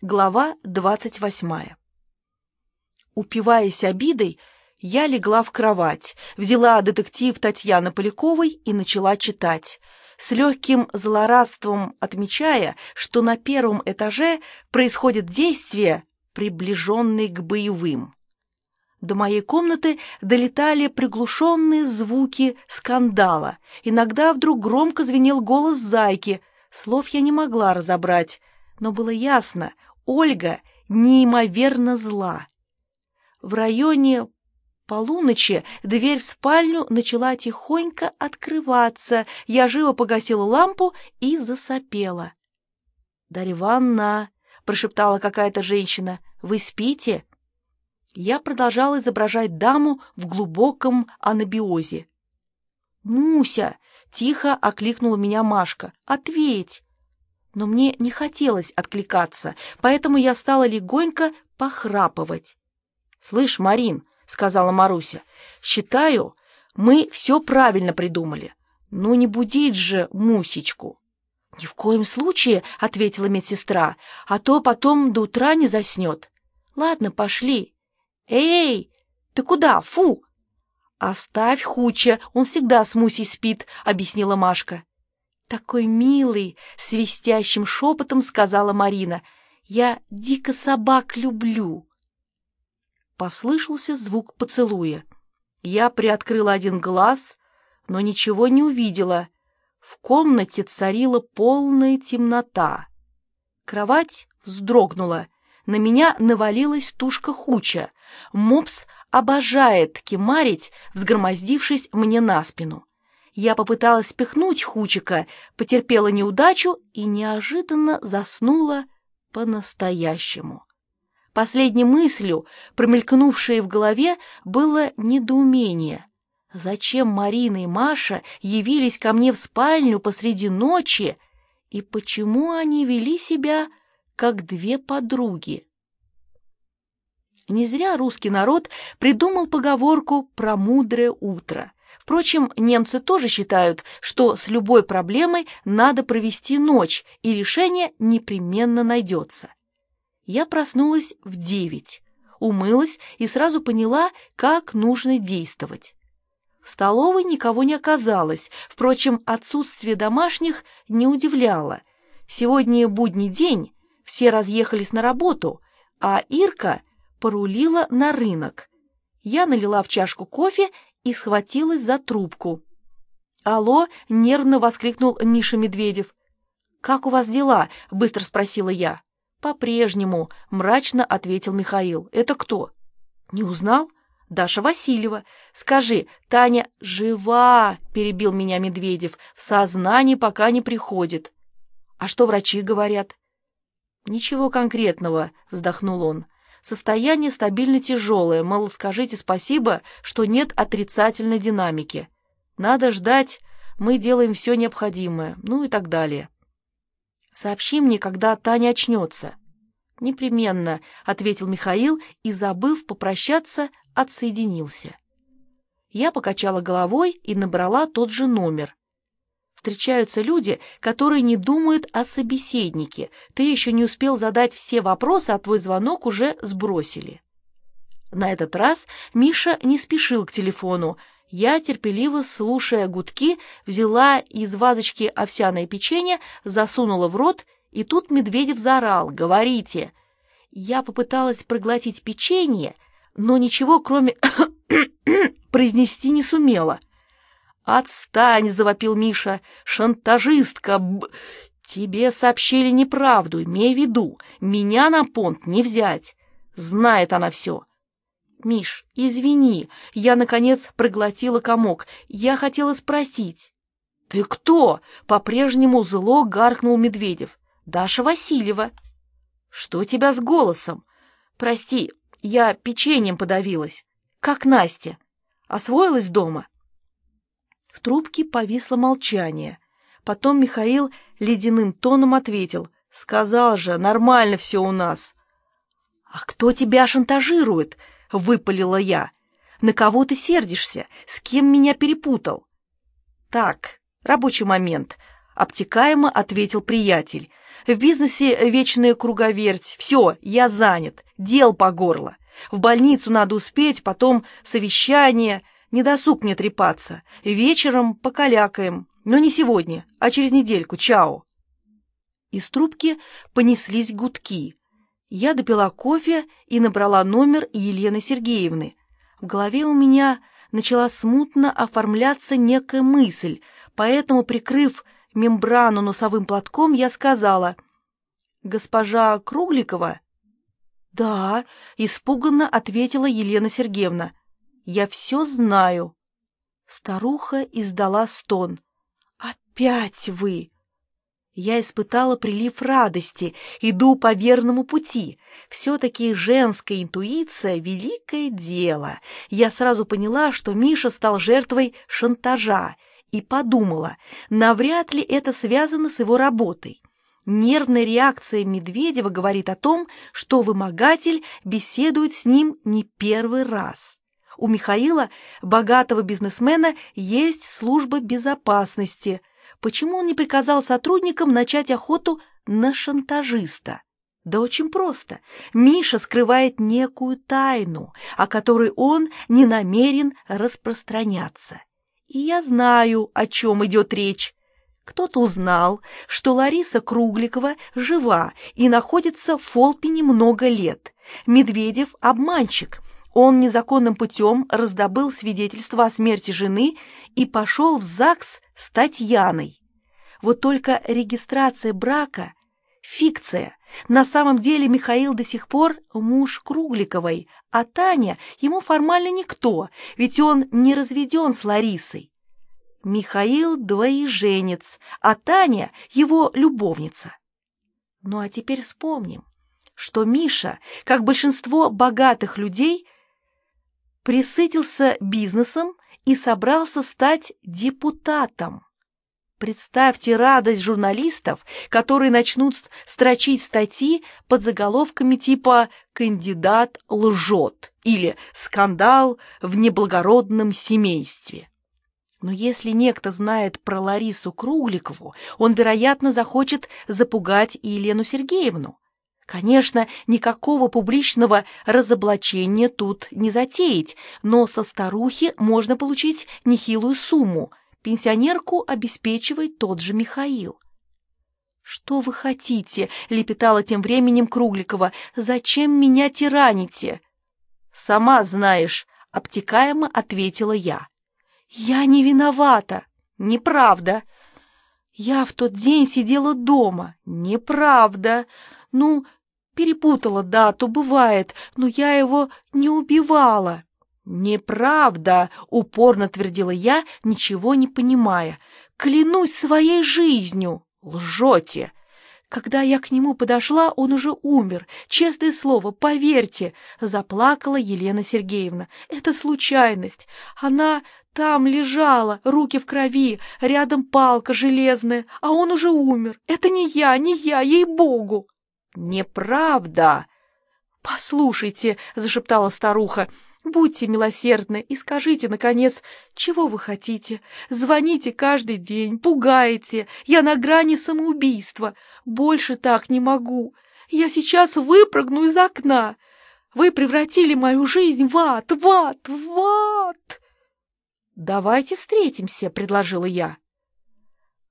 Глава двадцать восьмая. Упиваясь обидой, я легла в кровать, взяла детектив Татьяны Поляковой и начала читать, с легким злорадством отмечая, что на первом этаже происходят действия, приближенные к боевым. До моей комнаты долетали приглушенные звуки скандала. Иногда вдруг громко звенел голос зайки. Слов я не могла разобрать, но было ясно, Ольга неимоверно зла. В районе полуночи дверь в спальню начала тихонько открываться. Я живо погасила лампу и засопела. «Дарья Ивановна», — прошептала какая-то женщина, — «вы спите?» Я продолжала изображать даму в глубоком анабиозе. «Муся!» — тихо окликнула меня Машка. «Ответь!» Но мне не хотелось откликаться, поэтому я стала легонько похрапывать. «Слышь, Марин», — сказала Маруся, — «считаю, мы все правильно придумали. Ну не будить же Мусечку». «Ни в коем случае», — ответила медсестра, — «а то потом до утра не заснет». «Ладно, пошли». «Эй, ты куда? Фу!» «Оставь Хуча, он всегда с Мусей спит», — объяснила Машка. «Такой милый!» — свистящим шепотом сказала Марина. «Я дико собак люблю!» Послышался звук поцелуя. Я приоткрыла один глаз, но ничего не увидела. В комнате царила полная темнота. Кровать вздрогнула. На меня навалилась тушка хуча. Мопс обожает кемарить, взгромоздившись мне на спину. Я попыталась спихнуть Хучика, потерпела неудачу и неожиданно заснула по-настоящему. Последней мыслью, промелькнувшей в голове, было недоумение. Зачем Марина и Маша явились ко мне в спальню посреди ночи, и почему они вели себя как две подруги? Не зря русский народ придумал поговорку про мудрое утро — Впрочем, немцы тоже считают, что с любой проблемой надо провести ночь, и решение непременно найдется. Я проснулась в девять, умылась и сразу поняла, как нужно действовать. В столовой никого не оказалось, впрочем, отсутствие домашних не удивляло. Сегодня будний день, все разъехались на работу, а Ирка порулила на рынок. Я налила в чашку кофе и схватилась за трубку. «Алло!» — нервно воскликнул Миша Медведев. «Как у вас дела?» — быстро спросила я. «По-прежнему», — мрачно ответил Михаил. «Это кто?» «Не узнал?» «Даша Васильева. Скажи, Таня жива?» — перебил меня Медведев. «В сознании пока не приходит». «А что врачи говорят?» «Ничего конкретного», — вздохнул он. Состояние стабильно тяжелое, мол, скажите спасибо, что нет отрицательной динамики. Надо ждать, мы делаем все необходимое, ну и так далее. Сообщи мне, когда Таня очнется. Непременно, ответил Михаил и, забыв попрощаться, отсоединился. Я покачала головой и набрала тот же номер. Встречаются люди, которые не думают о собеседнике. Ты еще не успел задать все вопросы, а твой звонок уже сбросили. На этот раз Миша не спешил к телефону. Я, терпеливо слушая гудки, взяла из вазочки овсяное печенье, засунула в рот, и тут Медведев заорал «Говорите!». Я попыталась проглотить печенье, но ничего, кроме произнести не сумела — «Отстань!» — завопил Миша. «Шантажистка! Б... Тебе сообщили неправду, имей в виду. Меня на понт не взять. Знает она все». «Миш, извини, я, наконец, проглотила комок. Я хотела спросить». «Ты кто?» — по-прежнему зло гаркнул Медведев. «Даша Васильева». «Что у тебя с голосом?» «Прости, я печеньем подавилась. Как Настя. Освоилась дома?» В трубке повисло молчание. Потом Михаил ледяным тоном ответил. «Сказал же, нормально все у нас». «А кто тебя шантажирует?» — выпалила я. «На кого ты сердишься? С кем меня перепутал?» «Так, рабочий момент», — обтекаемо ответил приятель. В бизнесе вечная круговерть. Все, я занят. Дел по горло. В больницу надо успеть, потом совещание. Не досуг мне трепаться. Вечером покалякаем. Но не сегодня, а через недельку. Чао. Из трубки понеслись гудки. Я допила кофе и набрала номер Елены Сергеевны. В голове у меня начала смутно оформляться некая мысль, поэтому, прикрыв мембрану носовым платком, я сказала «Госпожа Кругликова?» «Да», — испуганно ответила Елена Сергеевна. «Я все знаю». Старуха издала стон. «Опять вы!» Я испытала прилив радости, иду по верному пути. Все-таки женская интуиция — великое дело. Я сразу поняла, что Миша стал жертвой шантажа, и подумала, навряд ли это связано с его работой. Нервная реакция Медведева говорит о том, что вымогатель беседует с ним не первый раз. У Михаила, богатого бизнесмена, есть служба безопасности. Почему он не приказал сотрудникам начать охоту на шантажиста? Да очень просто. Миша скрывает некую тайну, о которой он не намерен распространяться. И я знаю, о чем идет речь. Кто-то узнал, что Лариса Кругликова жива и находится в Фолпине много лет. Медведев – обманщик. Он незаконным путем раздобыл свидетельство о смерти жены и пошел в ЗАГС с Татьяной. Вот только регистрация брака – фикция. На самом деле Михаил до сих пор муж Кругликовой, а Таня ему формально никто, ведь он не разведен с Ларисой. Михаил двоеженец, а Таня его любовница. Ну а теперь вспомним, что Миша, как большинство богатых людей, присытился бизнесом и собрался стать депутатом. Представьте радость журналистов, которые начнут строчить статьи под заголовками типа «Кандидат лжет» или «Скандал в неблагородном семействе». Но если некто знает про Ларису Кругликову, он, вероятно, захочет запугать и Елену Сергеевну. Конечно, никакого публичного разоблачения тут не затеять, но со старухи можно получить нехилую сумму. Пенсионерку обеспечивает тот же Михаил. «Что вы хотите?» — лепетала тем временем Кругликова. «Зачем меня тираните?» «Сама знаешь», — обтекаемо ответила я. «Я не виновата!» «Неправда!» «Я в тот день сидела дома!» «Неправда!» «Ну, перепутала дату, бывает, но я его не убивала!» «Неправда!» — упорно твердила я, ничего не понимая. «Клянусь своей жизнью!» «Лжете!» Когда я к нему подошла, он уже умер. Честное слово, поверьте, заплакала Елена Сергеевна. Это случайность. Она там лежала, руки в крови, рядом палка железная, а он уже умер. Это не я, не я, ей-богу. Неправда. Послушайте, зашептала старуха, Будьте милосердны и скажите, наконец, чего вы хотите. Звоните каждый день, пугаете. Я на грани самоубийства. Больше так не могу. Я сейчас выпрыгну из окна. Вы превратили мою жизнь в ад, в ад, в ад. «Давайте встретимся», — предложила я.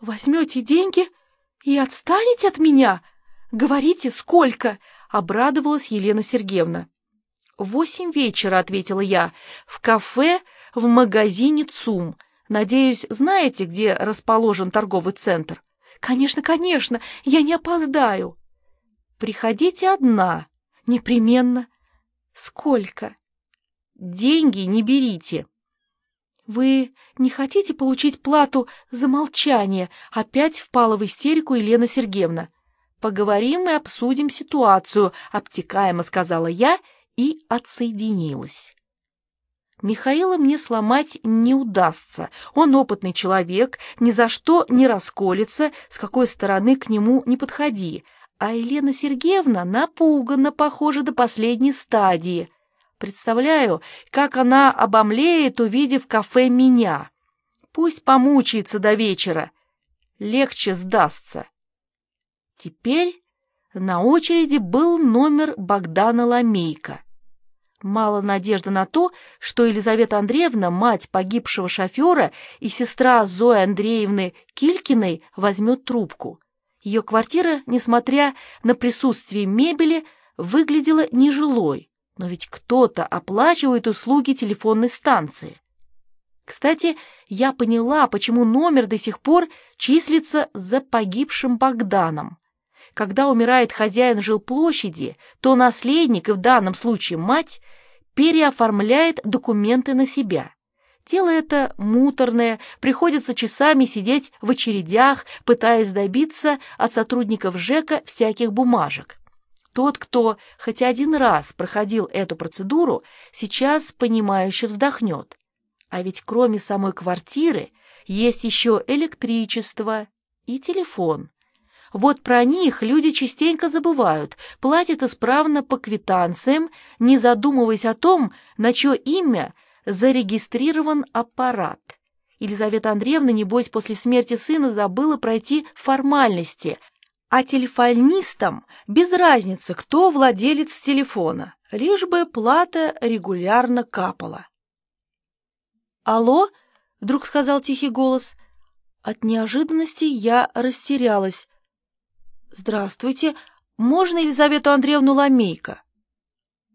«Возьмете деньги и отстанете от меня? Говорите, сколько?» — обрадовалась Елена Сергеевна. «Восемь вечера», — ответила я, — «в кафе в магазине ЦУМ. Надеюсь, знаете, где расположен торговый центр?» «Конечно, конечно, я не опоздаю». «Приходите одна, непременно». «Сколько?» «Деньги не берите». «Вы не хотите получить плату за молчание?» Опять впала в истерику Елена Сергеевна. «Поговорим и обсудим ситуацию», — обтекаемо сказала я — и отсоединилась. Михаила мне сломать не удастся. Он опытный человек, ни за что не расколется, с какой стороны к нему не подходи. А Елена Сергеевна напугана, похоже, до последней стадии. Представляю, как она обомлеет, увидев кафе меня. Пусть помучается до вечера. легче сдастся. Теперь на очереди был номер Богдана Ламейка. Мало надежды на то, что Елизавета Андреевна, мать погибшего шофера и сестра Зои Андреевны Килькиной, возьмет трубку. Ее квартира, несмотря на присутствие мебели, выглядела нежилой, но ведь кто-то оплачивает услуги телефонной станции. Кстати, я поняла, почему номер до сих пор числится за погибшим Богданом. Когда умирает хозяин жилплощади, то наследник, и в данном случае мать, переоформляет документы на себя. Дело это муторное, приходится часами сидеть в очередях, пытаясь добиться от сотрудников ЖЭКа всяких бумажек. Тот, кто хоть один раз проходил эту процедуру, сейчас понимающе вздохнет. А ведь кроме самой квартиры есть еще электричество и телефон. Вот про них люди частенько забывают, платят исправно по квитанциям, не задумываясь о том, на чье имя зарегистрирован аппарат. Елизавета Андреевна, небось, после смерти сына забыла пройти формальности, а телефонистам без разницы, кто владелец телефона, лишь бы плата регулярно капала. «Алло?» — вдруг сказал тихий голос. От неожиданности я растерялась. «Здравствуйте. Можно Елизавету Андреевну Ламейко?»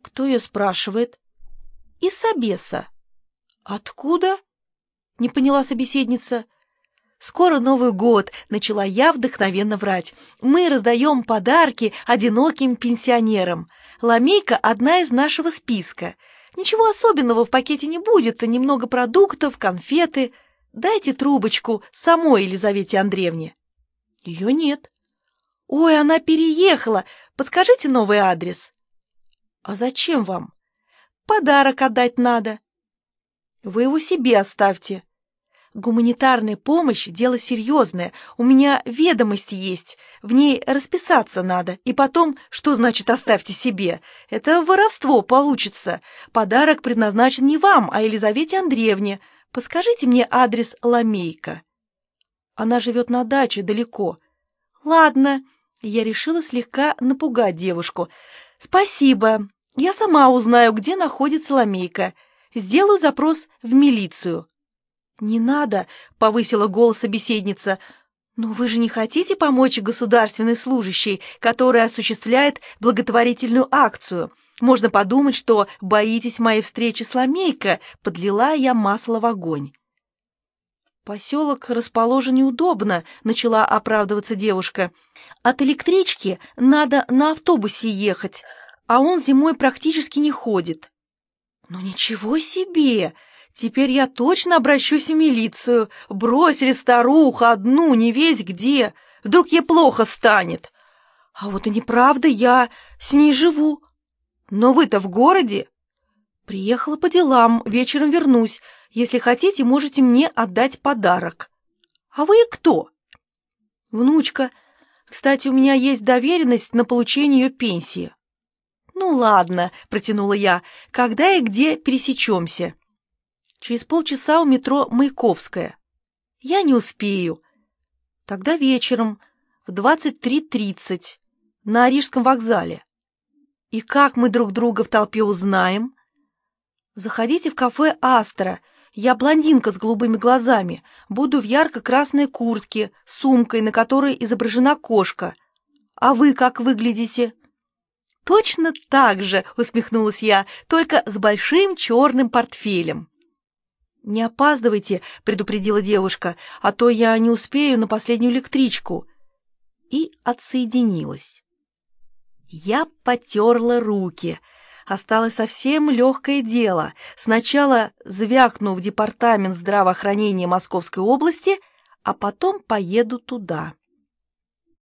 «Кто ее спрашивает?» «Из Собеса». «Откуда?» — не поняла собеседница. «Скоро Новый год», — начала я вдохновенно врать. «Мы раздаем подарки одиноким пенсионерам. Ламейка — одна из нашего списка. Ничего особенного в пакете не будет, немного продуктов, конфеты. Дайте трубочку самой Елизавете Андреевне». «Ее нет». «Ой, она переехала. Подскажите новый адрес». «А зачем вам?» «Подарок отдать надо». «Вы его себе оставьте». Гуманитарная помощь – дело серьезное. У меня ведомости есть. В ней расписаться надо. И потом, что значит «оставьте себе»? Это воровство получится. Подарок предназначен не вам, а Елизавете Андреевне. Подскажите мне адрес Ламейка. Она живет на даче далеко. Ладно. Я решила слегка напугать девушку. Спасибо. Я сама узнаю, где находится Ламейка. Сделаю запрос в милицию. «Не надо», — повысила голос собеседница. «Но вы же не хотите помочь государственной служащей, которая осуществляет благотворительную акцию? Можно подумать, что боитесь моей встречи с Ламейко», — подлила я масло в огонь. «Поселок расположен неудобно», — начала оправдываться девушка. «От электрички надо на автобусе ехать, а он зимой практически не ходит». «Ну ничего себе!» Теперь я точно обращусь в милицию. Бросили старуху одну, не весь где. Вдруг ей плохо станет. А вот и неправда, я с ней живу. Но вы-то в городе? Приехала по делам, вечером вернусь. Если хотите, можете мне отдать подарок. А вы кто? Внучка. Кстати, у меня есть доверенность на получение ее пенсии. Ну ладно, протянула я, когда и где пересечемся. Через полчаса у метро Маяковская. Я не успею. Тогда вечером в 23.30 на Рижском вокзале. И как мы друг друга в толпе узнаем? Заходите в кафе «Астра». Я блондинка с голубыми глазами. Буду в ярко-красной куртке, сумкой, на которой изображена кошка. А вы как выглядите? Точно так же, усмехнулась я, только с большим черным портфелем. «Не опаздывайте», — предупредила девушка, «а то я не успею на последнюю электричку». И отсоединилась. Я потерла руки. Осталось совсем легкое дело. Сначала звякну в департамент здравоохранения Московской области, а потом поеду туда.